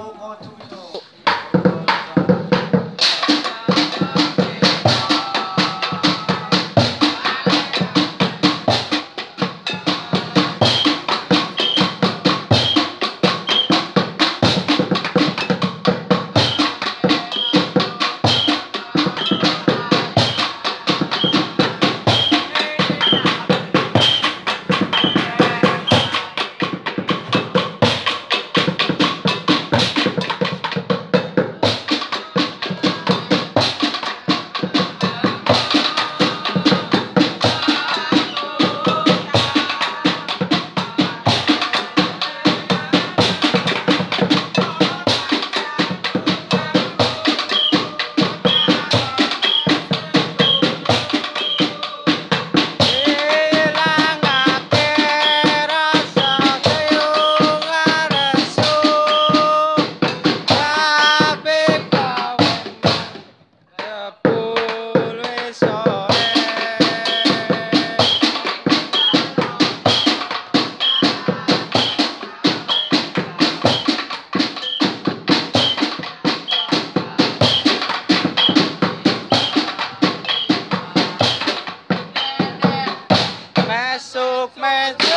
go on to man.